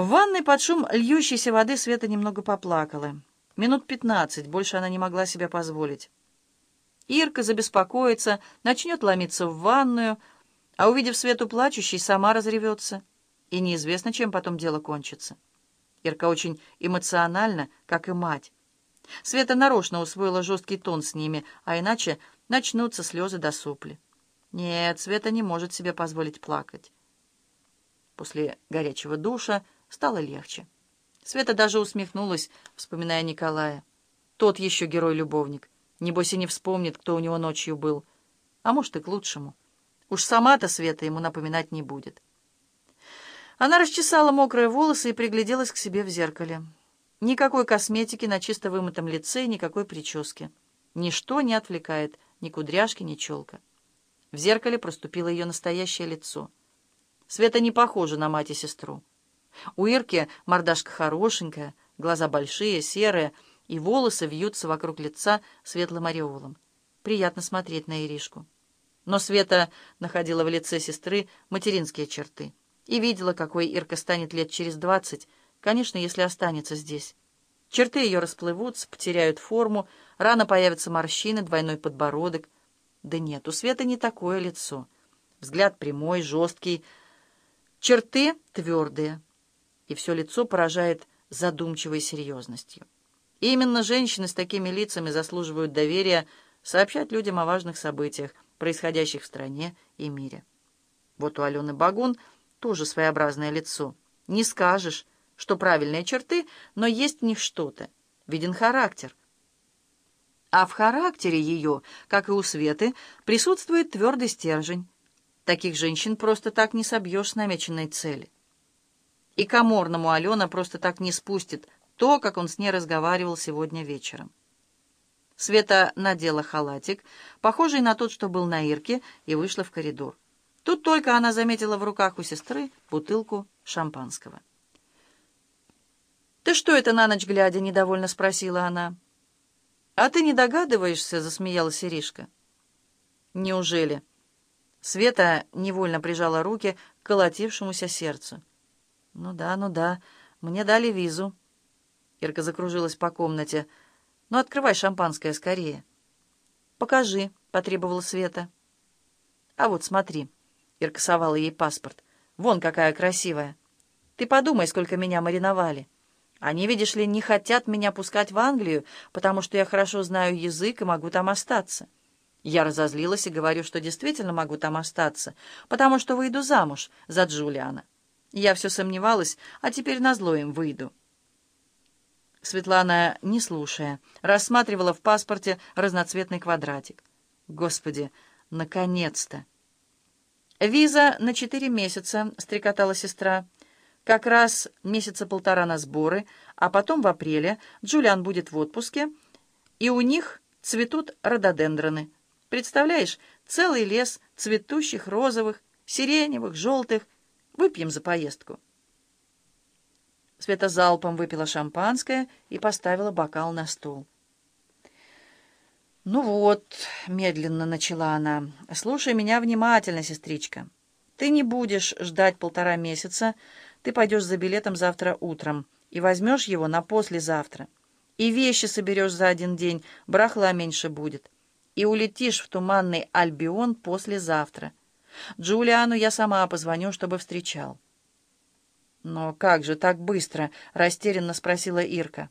В ванной под шум льющейся воды Света немного поплакала. Минут пятнадцать, больше она не могла себе позволить. Ирка забеспокоится, начнет ломиться в ванную, а увидев Свету плачущей, сама разревется. И неизвестно, чем потом дело кончится. Ирка очень эмоциональна, как и мать. Света нарочно усвоила жесткий тон с ними, а иначе начнутся слезы до сопли. Нет, Света не может себе позволить плакать. После горячего душа стало легче. Света даже усмехнулась, вспоминая Николая. Тот еще герой-любовник. Небось и не вспомнит, кто у него ночью был. А может, и к лучшему. Уж сама-то Света ему напоминать не будет. Она расчесала мокрые волосы и пригляделась к себе в зеркале. Никакой косметики на чисто вымытом лице никакой прически. Ничто не отвлекает, ни кудряшки, ни челка. В зеркале проступило ее настоящее лицо. Света не похожа на мать и сестру. У Ирки мордашка хорошенькая, глаза большие, серые, и волосы вьются вокруг лица светлым ореолом. Приятно смотреть на Иришку. Но Света находила в лице сестры материнские черты и видела, какой Ирка станет лет через двадцать, конечно, если останется здесь. Черты ее расплывутся, потеряют форму, рано появятся морщины, двойной подбородок. Да нет, у Светы не такое лицо. Взгляд прямой, жесткий, черты твердые и все лицо поражает задумчивой серьезностью. И именно женщины с такими лицами заслуживают доверия сообщать людям о важных событиях, происходящих в стране и мире. Вот у Алены Багун тоже своеобразное лицо. Не скажешь, что правильные черты, но есть в них что-то. Виден характер. А в характере ее, как и у Светы, присутствует твердый стержень. Таких женщин просто так не собьешь с намеченной цели. И коморному Алена просто так не спустит то, как он с ней разговаривал сегодня вечером. Света надела халатик, похожий на тот, что был на Ирке, и вышла в коридор. Тут только она заметила в руках у сестры бутылку шампанского. «Ты что это на ночь глядя?» — недовольно спросила она. «А ты не догадываешься?» — засмеялась Иришка. «Неужели?» Света невольно прижала руки к колотившемуся сердцу. «Ну да, ну да, мне дали визу». Ирка закружилась по комнате. «Ну, открывай шампанское скорее». «Покажи», — потребовала Света. «А вот смотри». Ирка совала ей паспорт. «Вон какая красивая. Ты подумай, сколько меня мариновали. Они, видишь ли, не хотят меня пускать в Англию, потому что я хорошо знаю язык и могу там остаться». Я разозлилась и говорю, что действительно могу там остаться, потому что выйду замуж за Джулиана. Я все сомневалась, а теперь назло им выйду. Светлана, не слушая, рассматривала в паспорте разноцветный квадратик. Господи, наконец-то! «Виза на четыре месяца», — стрекотала сестра. «Как раз месяца полтора на сборы, а потом в апреле Джулиан будет в отпуске, и у них цветут рододендроны. Представляешь, целый лес цветущих розовых, сиреневых, желтых, Выпьем за поездку». Света залпом выпила шампанское и поставила бокал на стол. «Ну вот», — медленно начала она, — «слушай меня внимательно, сестричка. Ты не будешь ждать полтора месяца, ты пойдешь за билетом завтра утром и возьмешь его на послезавтра. И вещи соберешь за один день, барахла меньше будет. И улетишь в туманный Альбион послезавтра». Джулиану я сама позвоню, чтобы встречал». «Но как же так быстро?» — растерянно спросила Ирка.